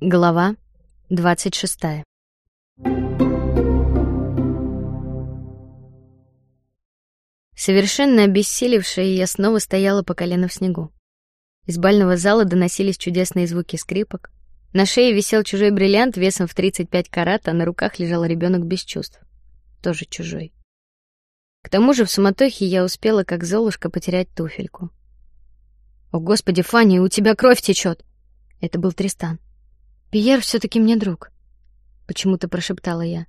Глава двадцать шестая. Совершенно обессилевшая, я снова стояла по колено в снегу. Из бального зала доносились чудесные звуки скрипок. На шее висел чужой бриллиант весом в 35 карат, а на руках лежал ребенок без чувств, тоже чужой. К тому же в суматохе я успела, как Золушка, потерять туфельку. О, господи, Фанни, у тебя кровь течет! Это был Тристан. Пьер все-таки мне друг. Почему-то прошептала я.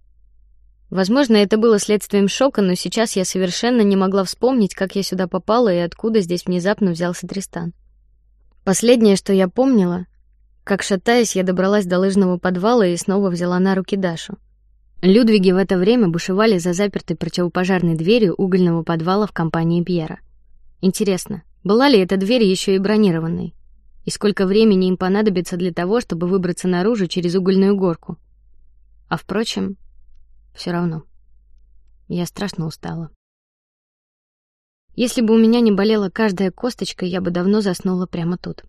Возможно, это было следствием шока, но сейчас я совершенно не могла вспомнить, как я сюда попала и откуда здесь внезапно взялся Тристан. Последнее, что я помнила, как шатаясь, я добралась до лыжного подвала и снова взяла на руки Дашу. Людвиги в это время бушевали за запертой противопожарной дверью угольного подвала в компании Пьера. Интересно, была ли эта дверь еще и бронированной? И сколько времени им понадобится для того, чтобы выбраться наружу через угольную горку. А впрочем, все равно. Я страшно устала. Если бы у меня не болела каждая косточка, я бы давно заснула прямо тут.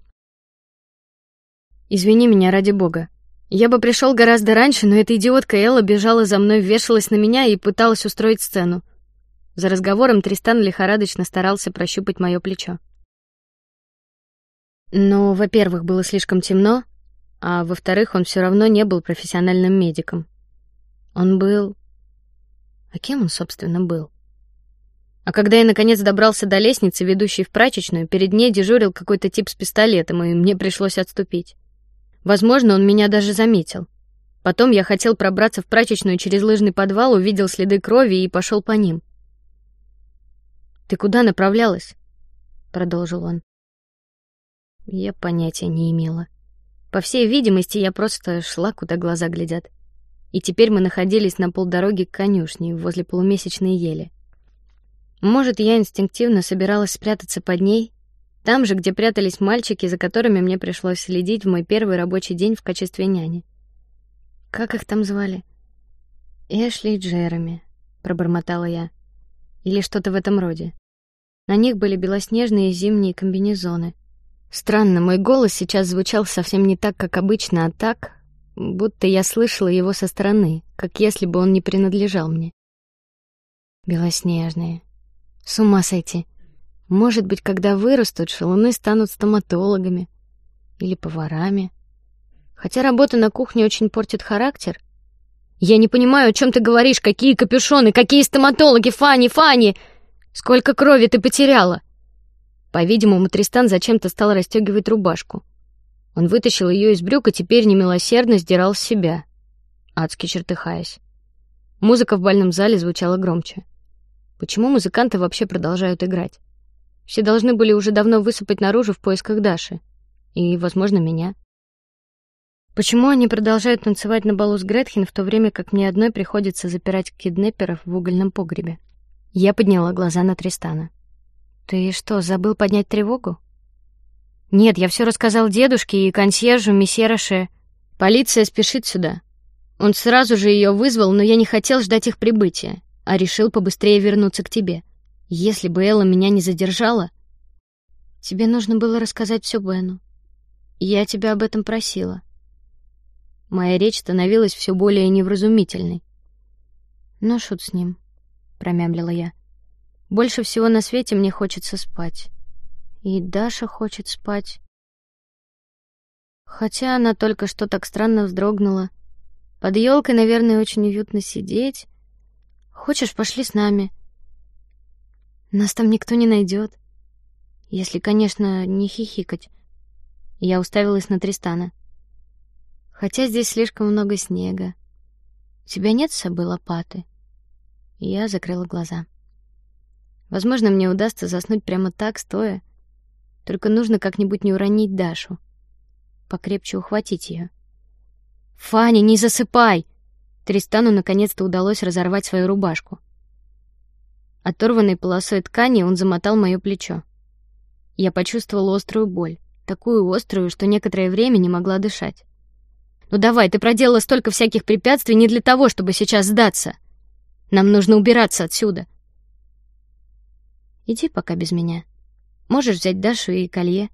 Извини меня ради бога. Я бы пришел гораздо раньше, но эта идиотка Элла бежала за мной, вешалась на меня и пыталась устроить сцену. За разговором Тристан лихорадочно старался прощупать мое плечо. Но, во-первых, было слишком темно, а во-вторых, он все равно не был профессиональным медиком. Он был... А кем он, собственно, был? А когда я наконец добрался до лестницы, ведущей в прачечную, перед ней дежурил какой-то тип с пистолетом, и мне пришлось отступить. Возможно, он меня даже заметил. Потом я хотел пробраться в прачечную через лыжный подвал, увидел следы крови и пошел по ним. Ты куда направлялась? продолжил он. Я понятия не имела. По всей видимости, я просто шла, куда глаза глядят. И теперь мы находились на полдороги к конюшне возле полумесячной ели. Может, я инстинктивно собиралась спрятаться под ней, там же, где прятались мальчики, за которыми мне пришлось следить в мой первый рабочий день в качестве няни. Как их там звали? Эшли и Джереми, пробормотала я, или что-то в этом роде. На них были белоснежные зимние комбинезоны Странно, мой голос сейчас звучал совсем не так, как обычно, а так, будто я слышала его со стороны, как если бы он не принадлежал мне. Белоснежные. С ума сойти. Может быть, когда вырастут, шалуны станут стоматологами или поварами. Хотя работа на кухне очень портит характер. Я не понимаю, о чем ты говоришь. Какие капюшоны, какие стоматологи, Фани, Фани! Сколько крови ты потеряла? По-видимому, Тристан зачем-то стал расстегивать рубашку. Он вытащил ее из брюк и теперь немилосердно сдирал с себя, адски чертыхаясь. Музыка в бальном зале звучала громче. Почему музыканты вообще продолжают играть? Все должны были уже давно высыпать наружу в поисках Даши и, возможно, меня. Почему они продолжают танцевать на балу с Гретхен в то время, как мне одной приходится запирать киднеперов в угольном погребе? Я подняла глаза на Тристана. Ты что, забыл поднять тревогу? Нет, я все рассказал дедушке и консьержу месье Роше. Полиция спешит сюда. Он сразу же ее вызвал, но я не хотел ждать их прибытия, а решил побыстрее вернуться к тебе. Если бы Элла меня не задержала, тебе нужно было рассказать все Бену. Я тебя об этом просила. Моя речь становилась все более невразумительной. Ну шут с ним, промямлила я. Больше всего на свете мне хочется спать. И Даша хочет спать. Хотя она только что так странно вздрогнула. Под елкой, наверное, очень уютно сидеть. Хочешь, пошли с нами? Нас там никто не найдет, если, конечно, не хихикать. Я уставилась на Тристана. Хотя здесь слишком много снега. У тебя нет с собой лопаты? Я закрыла глаза. Возможно, мне удастся заснуть прямо так, стоя. Только нужно как-нибудь не уронить Дашу, покрепче ухватить ее. Фаня, не засыпай! Тристану наконец-то удалось разорвать свою рубашку. Оторванной полосой ткани он замотал мое плечо. Я почувствовала острую боль, такую острую, что некоторое время не могла дышать. Ну давай, ты проделала столько всяких препятствий не для того, чтобы сейчас сдаться. Нам нужно убираться отсюда. Иди пока без меня. Можешь взять Дашу и колье,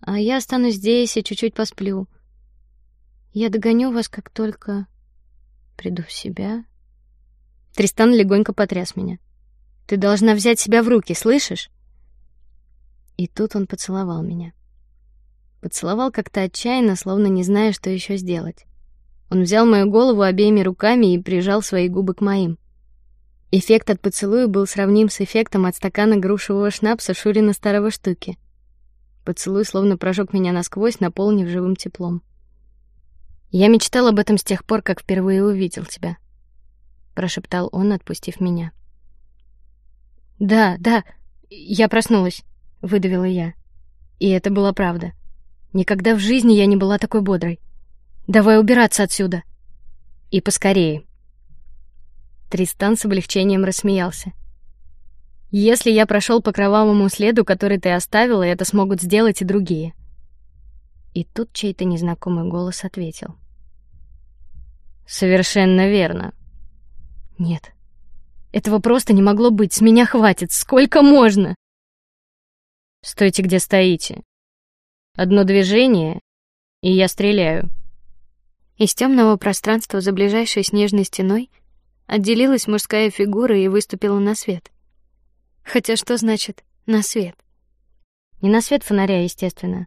а я останусь здесь и чуть-чуть посплю. Я догоню вас, как только приду в себя. Тристан легонько потряс меня. Ты должна взять себя в руки, слышишь? И тут он поцеловал меня. Поцеловал как-то отчаянно, словно не зная, что еще сделать. Он взял мою голову обеими руками и прижал свои губы к моим. Эффект от поцелуя был сравним с эффектом от стакана грушевого шнапса Шурина старого штуки. Поцелуй словно прожег меня насквозь, наполнив живым теплом. Я мечтал об этом с тех пор, как впервые увидел тебя, прошептал он, отпустив меня. Да, да, я проснулась, выдавила я, и это была правда. Никогда в жизни я не была такой бодрой. Давай убираться отсюда и поскорее. Тристан с облегчением рассмеялся. Если я прошел по кровавому следу, который ты оставила, это смогут сделать и другие. И тут чей-то незнакомый голос ответил: Совершенно верно. Нет, этого просто не могло быть. С меня хватит. Сколько можно? Стойте, где стоите. Одно движение, и я стреляю. Из темного пространства за ближайшей снежной стеной отделилась мужская фигура и выступила на свет. Хотя что значит на свет? Не на свет фонаря, естественно.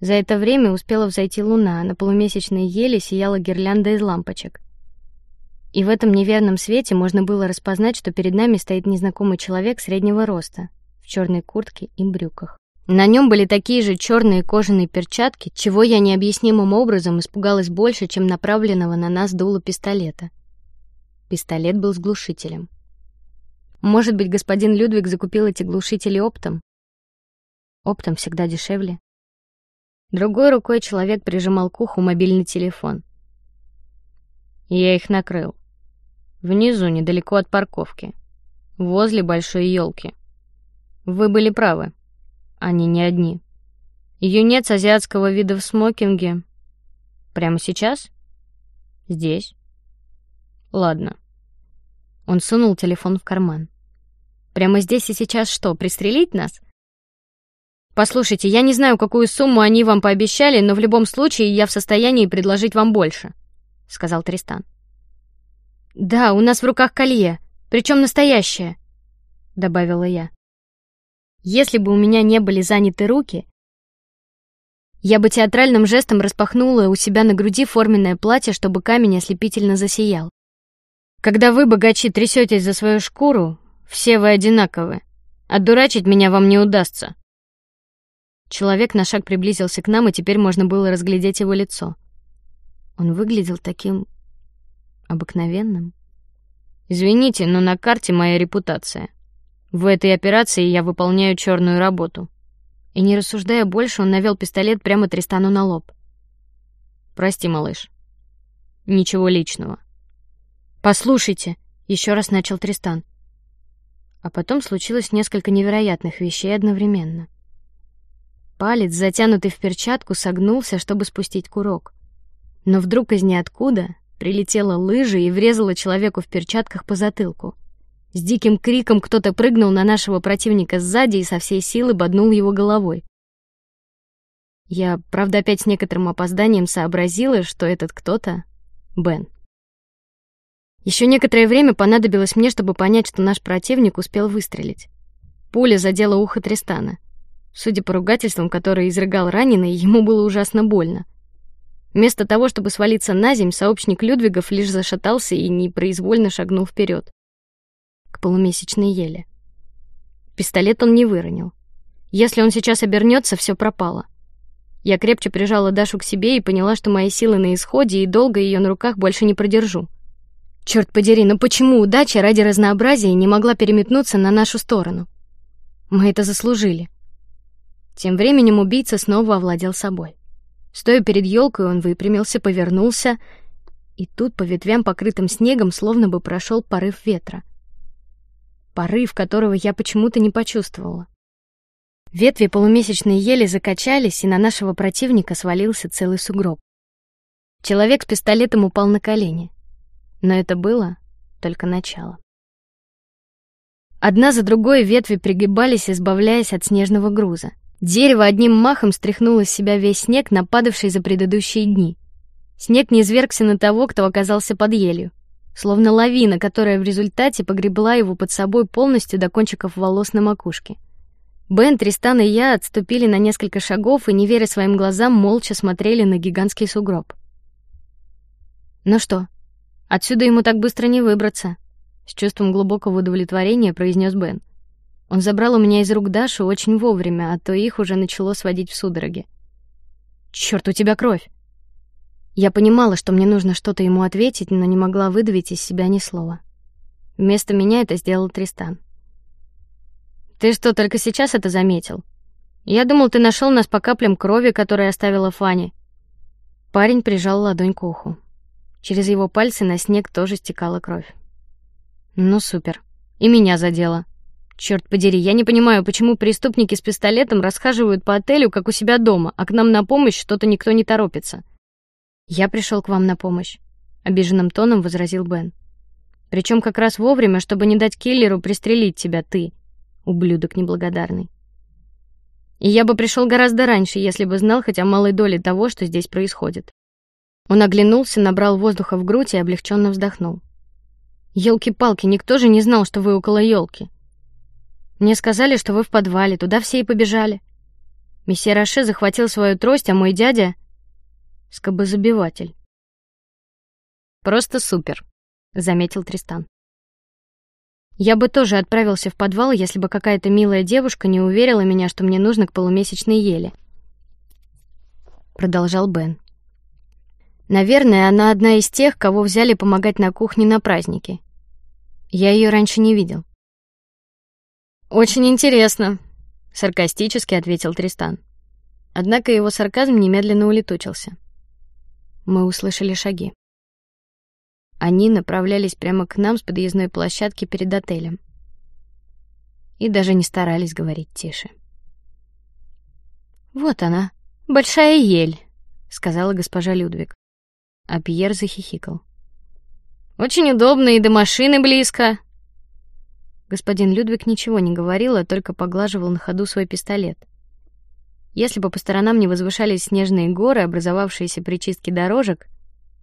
За это время успела взойти луна, а на полумесячной еле сияла гирлянда из лампочек. И в этом неверном свете можно было распознать, что перед нами стоит незнакомый человек среднего роста в черной куртке и брюках. На нем были такие же черные кожаные перчатки, чего я необъяснимым образом испугалась больше, чем направленного на нас дуло пистолета. Пистолет был с глушителем. Может быть, господин Людвиг закупил эти глушители оптом? Оптом всегда дешевле. Другой рукой человек прижимал к уху мобильный телефон. Я их накрыл. Внизу, недалеко от парковки, возле большой елки. Вы были правы. Они не одни. Юнец азиатского вида в смокинге. Прямо сейчас? Здесь? Ладно. Он сунул телефон в карман. Прямо здесь и сейчас что, пристрелить нас? Послушайте, я не знаю, какую сумму они вам пообещали, но в любом случае я в состоянии предложить вам больше, сказал Тристан. Да, у нас в руках колье, причем настоящее, добавила я. Если бы у меня не были заняты руки, я бы театральным жестом распахнула у себя на груди форменное платье, чтобы камень ослепительно засиял. Когда вы, богачи, трясетесь за свою шкуру, все вы одинаковы. Отдурачить меня вам не удастся. Человек на шаг приблизился к нам, и теперь можно было разглядеть его лицо. Он выглядел таким обыкновенным. Извините, но на карте моя репутация. В этой операции я выполняю черную работу. И не рассуждая больше, он навел пистолет прямо Тристану на лоб. Прости, малыш. Ничего личного. Послушайте, еще раз начал Тристан. А потом случилось несколько невероятных вещей одновременно. Палец, затянутый в перчатку, согнулся, чтобы спустить курок, но вдруг из ниоткуда прилетела лыжа и врезала человеку в перчатках по затылку. С диким криком кто-то прыгнул на нашего противника сзади и со всей силы боднул его головой. Я, правда, опять с некоторым опозданием сообразила, что этот кто-то Бен. Еще некоторое время понадобилось мне, чтобы понять, что наш противник успел выстрелить. Пуля задела ухо Тристана. Судя по ругательствам, которые изрыгал раненый, ему было ужасно больно. Вместо того, чтобы свалиться на земь, сообщник Людвигов лишь зашатался и непроизвольно шагнул вперед к полумесячной еле. Пистолет он не выронил. Если он сейчас обернется, все пропало. Я крепче прижала Дашу к себе и поняла, что мои силы на исходе, и долго ее на руках больше не продержу. Черт подери, но почему удача ради разнообразия не могла переметнуться на нашу сторону? Мы это заслужили. Тем временем убийца снова овладел собой. Стоя перед елкой, он выпрямился, повернулся, и тут по ветвям, покрытым снегом, словно бы прошел порыв ветра. Порыв, которого я почему-то не почувствовала. Ветви полумесячной ели закачались, и на нашего противника свалился целый сугроб. Человек с пистолетом упал на колени. Но это было только начало. Одна за другой ветви пригибались, избавляясь от снежного груза. Дерево одним махом стряхнуло с себя весь снег, нападавший за предыдущие дни. Снег не низвергся на того, кто оказался под елью, словно лавина, которая в результате погребла его под собой полностью до кончиков волос на макушке. Бен, Тристан и я отступили на несколько шагов и, не веря своим глазам, молча смотрели на гигантский сугроб. Ну что, отсюда ему так быстро не выбраться? С чувством глубокого удовлетворения произнес Бен. Он забрал у меня из рук Дашу очень вовремя, а то их уже начало сводить в судороги. Черт, у тебя кровь! Я понимала, что мне нужно что-то ему ответить, но не могла выдавить из себя ни слова. Вместо меня это сделал Тристан. Ты что, только сейчас это заметил? Я думал, ты нашел нас по каплям крови, которые оставила Фанни. Парень прижал ладонь к уху. Через его пальцы на снег тоже стекала кровь. Ну супер. И меня задело. Черт подери, я не понимаю, почему преступники с пистолетом расхаживают по отелю как у себя дома, а к нам на помощь что-то никто не торопится. Я пришел к вам на помощь, обиженным тоном возразил Бен. Причем как раз вовремя, чтобы не дать киллеру пристрелить тебя, ты, ублюдок неблагодарный. И я бы пришел гораздо раньше, если бы знал хотя малой доли того, что здесь происходит. Он оглянулся, набрал воздуха в грудь и облегченно вздохнул. Елки-палки, никто же не знал, что вы около елки. Мне сказали, что вы в подвале, туда все и побежали. Месье Роше захватил свою трость, а мой дядя скобозабиватель. Просто супер, заметил Тристан. Я бы тоже отправился в подвал, если бы какая-то милая девушка не уверила меня, что мне нужно к полумесячной еле. Продолжал Бен. Наверное, она одна из тех, кого взяли помогать на кухне на празднике. Я ее раньше не видел. Очень интересно, саркастически ответил Тристан. Однако его сарказм немедленно улетучился мы услышали шаги. Они направлялись прямо к нам с подъездной площадки перед отелем. И даже не старались говорить тише. Вот она, большая ель, сказала госпожа Людвиг. А Пьер захихикал. Очень удобно и до машины близко. Господин Людвиг ничего не говорил, а только поглаживал на ходу свой пистолет. Если бы по сторонам не возвышались снежные горы, образовавшиеся при чистке дорожек,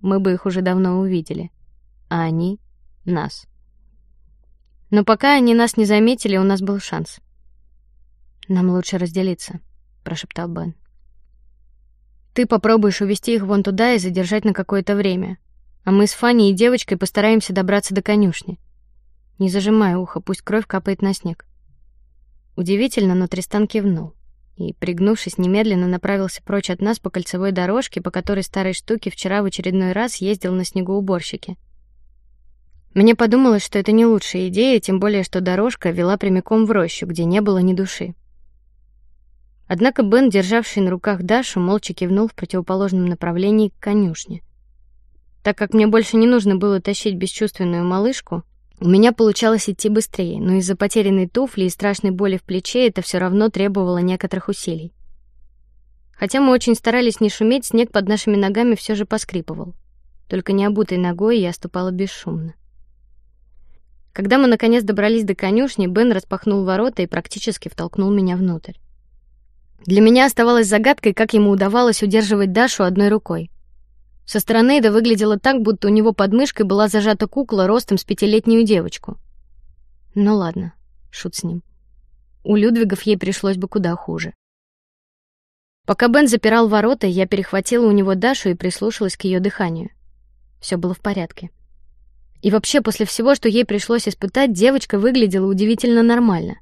мы бы их уже давно увидели, а они нас. Но пока они нас не заметили, у нас был шанс. Нам лучше разделиться, прошептал Бен. Ты попробуешь увести их вон туда и задержать на какое-то время, а мы с Фанни и девочкой постараемся добраться до конюшни. Не зажимай ухо, пусть кровь капает на снег. Удивительно, но Тристан кивнул и, пригнувшись, немедленно направился прочь от нас по кольцевой дорожке, по которой старой штуке вчера в очередной раз ездил на снегоуборщике. Мне подумалось, что это не лучшая идея, тем более что дорожка вела прямиком в рощу, где не было ни души. Однако Бен, державший на руках Дашу, молча кивнул в противоположном направлении к конюшне. Так как мне больше не нужно было тащить бесчувственную малышку, у меня получалось идти быстрее, но из-за потерянной туфли и страшной боли в плече это все равно требовало некоторых усилий. Хотя мы очень старались не шуметь, снег под нашими ногами все же поскрипывал. Только не обутой ногой я ступала бесшумно. Когда мы наконец добрались до конюшни, Бен распахнул ворота и практически втолкнул меня внутрь. Для меня оставалось загадкой, как ему удавалось удерживать Дашу одной рукой. Со стороны это выглядело так, будто у него под мышкой была зажата кукла ростом с пятилетнюю девочку. Ну ладно, шут с ним. У Людвигов ей пришлось бы куда хуже. Пока Бен запирал ворота, я перехватила у него Дашу и прислушалась к ее дыханию. Все было в порядке. И вообще, после всего, что ей пришлось испытать, девочка выглядела удивительно нормально.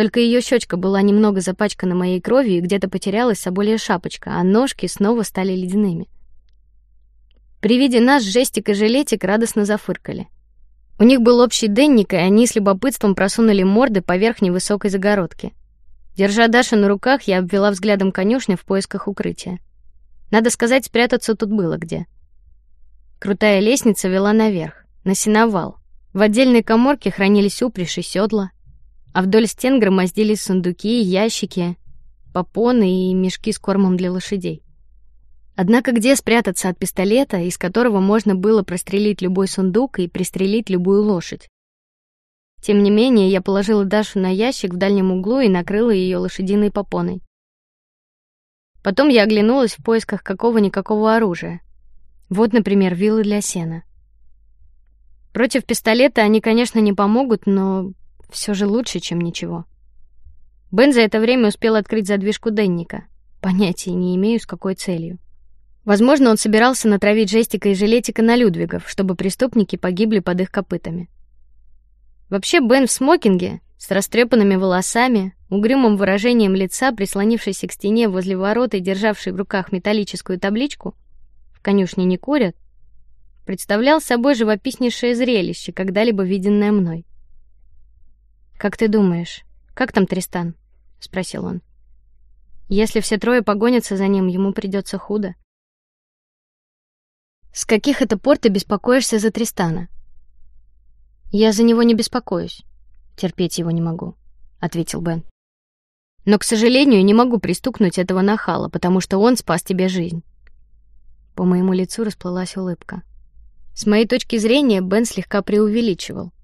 Только ее щечка была немного запачкана моей кровью и где-то потерялась соболья шапочка, а ножки снова стали ледяными. При виде нас Жестик и Жилетик радостно зафыркали. У них был общий денник, и они с любопытством просунули морды поверх невысокой загородки. Держа Дашу на руках, я обвела взглядом конюшню в поисках укрытия. Надо сказать, спрятаться тут было где. Крутая лестница вела наверх, на сеновал. В отдельной каморке хранились упряжь и седла, а вдоль стен громоздились сундуки, ящики, попоны и мешки с кормом для лошадей. Однако где спрятаться от пистолета, из которого можно было прострелить любой сундук и пристрелить любую лошадь? Тем не менее, я положила Дашу на ящик в дальнем углу и накрыла ее лошадиной попоной. Потом я оглянулась в поисках какого-никакого оружия. Вот, например, вилы для сена. Против пистолета они, конечно, не помогут, но все же лучше, чем ничего. Бен за это время успел открыть задвижку Денника. Понятия не имею, с какой целью. Возможно, он собирался натравить жестика и жилетика на Людвигов, чтобы преступники погибли под их копытами. Вообще Бен в смокинге, с растрепанными волосами, угрюмым выражением лица, прислонившийся к стене возле ворот и державший в руках металлическую табличку «В конюшне не курят», представлял собой живописнейшее зрелище, когда-либо виденное мной. Как ты думаешь, как там Тристан? – спросил он. Если все трое погонятся за ним, ему придется худо. С каких это пор ты беспокоишься за Тристана? Я за него не беспокоюсь, терпеть его не могу, ответил Бен. Но, к сожалению, не могу пристукнуть этого нахала, потому что он спас тебе жизнь. По моему лицу расплылась улыбка. С моей точки зрения, Бен слегка преувеличивал.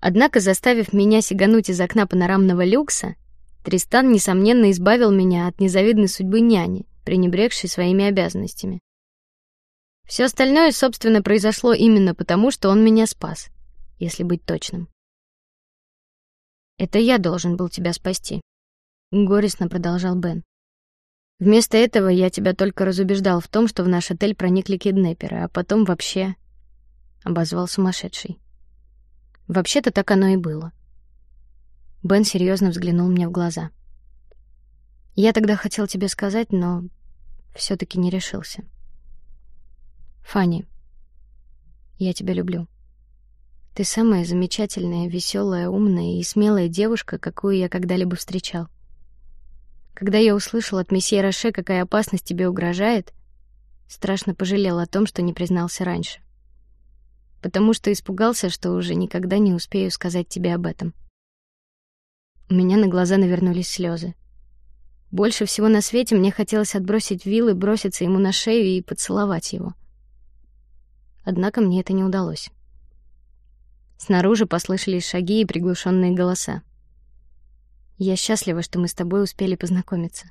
Однако, заставив меня сигануть из окна панорамного люкса, Тристан несомненно избавил меня от незавидной судьбы няни, пренебрегшей своими обязанностями. Все остальное, собственно, произошло именно потому, что он меня спас, если быть точным. Это я должен был тебя спасти, горестно продолжал Бен. Вместо этого я тебя только разубеждал в том, что в наш отель проникли киднеперы, а потом вообще обозвал сумасшедший. Вообще-то так оно и было. Бен серьезно взглянул мне в глаза. Я тогда хотел тебе сказать, но все-таки не решился. Фанни, я тебя люблю. Ты самая замечательная, веселая, умная и смелая девушка, какую я когда-либо встречал. Когда я услышал от месье Роше, какая опасность тебе угрожает, страшно пожалел о том, что не признался раньше, потому что испугался, что уже никогда не успею сказать тебе об этом. У меня на глаза навернулись слезы. Больше всего на свете мне хотелось отбросить вилы, броситься ему на шею и поцеловать его. Однако мне это не удалось. Снаружи послышались шаги и приглушенные голоса. Я счастлива, что мы с тобой успели познакомиться,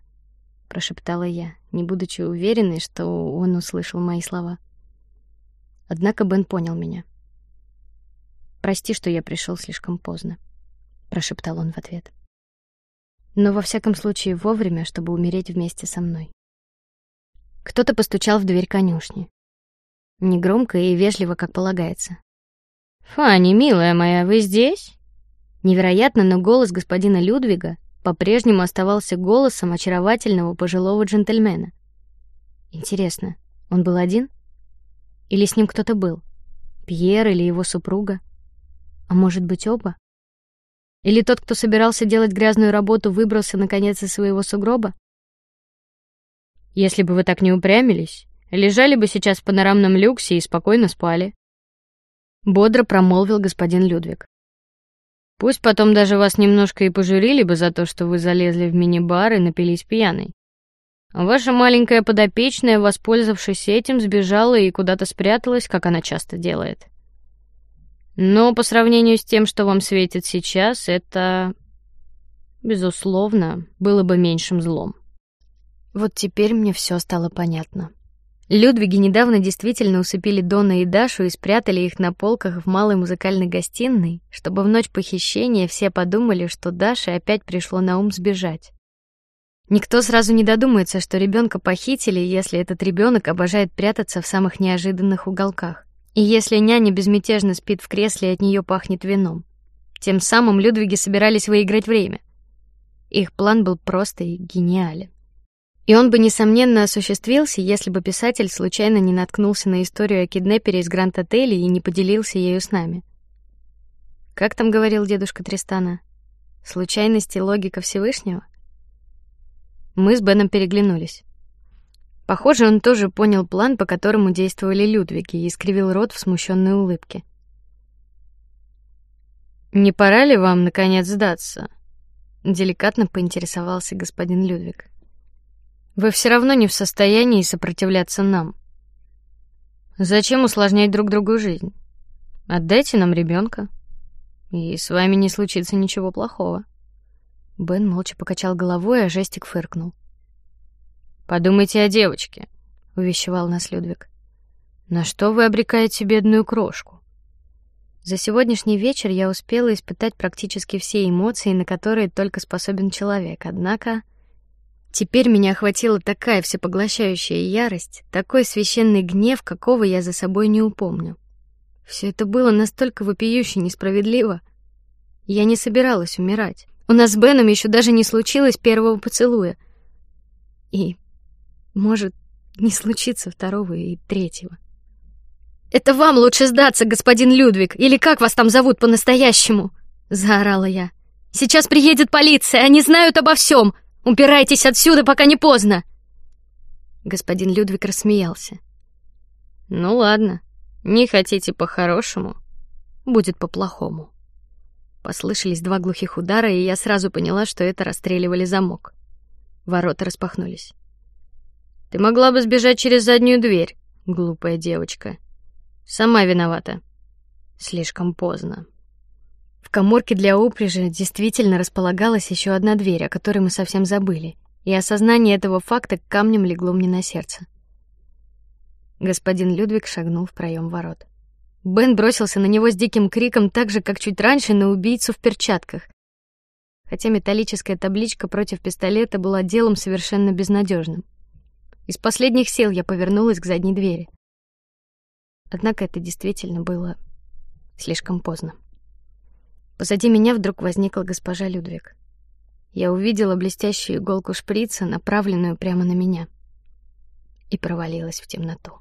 прошептала я, не будучи уверенной, что он услышал мои слова. Однако Бен понял меня. Прости, что я пришел слишком поздно прошептал он в ответ. Но во всяком случае вовремя, чтобы умереть вместе со мной. Кто-то постучал в дверь конюшни. Негромко и вежливо, как полагается. Фанни, милая моя, вы здесь? Невероятно, но голос господина Людвига по-прежнему оставался голосом очаровательного пожилого джентльмена. Интересно, он был один? Или с ним кто-то был? Пьер или его супруга? А может быть оба? Или тот, кто собирался делать грязную работу, выбрался наконец из своего сугроба? Если бы вы так не упрямились, лежали бы сейчас в панорамном люксе и спокойно спали. Бодро промолвил господин Людвиг. Пусть потом даже вас немножко и пожурили бы за то, что вы залезли в мини-бар и напились пьяной. Ваша маленькая подопечная, воспользовавшись этим, сбежала и куда-то спряталась, как она часто делает. Но по сравнению с тем, что вам светит сейчас, это, безусловно, было бы меньшим злом. Вот теперь мне все стало понятно. Людвиги недавно действительно усыпили Дона и Дашу и спрятали их на полках в малой музыкальной гостиной, чтобы в ночь похищения все подумали, что Даше опять пришло на ум сбежать. Никто сразу не додумается, что ребенка похитили, если этот ребенок обожает прятаться в самых неожиданных уголках. И если няня безмятежно спит в кресле, от нее пахнет вином. Тем самым Людвиги собирались выиграть время. Их план был просто и гениален. И он бы несомненно осуществился, если бы писатель случайно не наткнулся на историю о киднепере из Гранд-отеля и не поделился ею с нами. Как там говорил дедушка Тристана? Случайности логика Всевышнего. Мы с Беном переглянулись. Похоже, он тоже понял план, по которому действовали Людвиги, и искривил рот в смущенной улыбке. Не пора ли вам наконец сдаться? Деликатно поинтересовался господин Людвиг. Вы все равно не в состоянии сопротивляться нам. Зачем усложнять друг другу жизнь? Отдайте нам ребенка, и с вами не случится ничего плохого. Бен молча покачал головой, а Жестик фыркнул. Подумайте о девочке, увещевал нас Людвиг. На что вы обрекаете бедную крошку? За сегодняшний вечер я успела испытать практически все эмоции, на которые только способен человек. Однако теперь меня охватила такая всепоглощающая ярость, такой священный гнев, какого я за собой не упомню. Все это было настолько вопиюще несправедливо. Я не собиралась умирать. У нас с Беном еще даже не случилось первого поцелуя. И, может, не случится второго и третьего. Это вам лучше сдаться, господин Людвиг, или как вас там зовут по-настоящему? заорала я. Сейчас приедет полиция, они знают обо всем. Убирайтесь отсюда, пока не поздно. Господин Людвиг рассмеялся. Ну ладно, не хотите по-хорошему, будет по-плохому. Послышались два глухих удара, и я сразу поняла, что это расстреливали замок. Ворота распахнулись. Ты могла бы сбежать через заднюю дверь, глупая девочка. Сама виновата. Слишком поздно. В каморке для упряжи действительно располагалась еще одна дверь, о которой мы совсем забыли, и осознание этого факта камнем легло мне на сердце. Господин Людвиг шагнул в проем ворот. Бен бросился на него с диким криком, так же как чуть раньше на убийцу в перчатках. Хотя металлическая табличка против пистолета была делом совершенно безнадежным. Из последних сил я повернулась к задней двери. Однако это действительно было слишком поздно. Позади меня вдруг возникла госпожа Людвиг. Я увидела блестящую иголку шприца, направленную прямо на меня, и провалилась в темноту.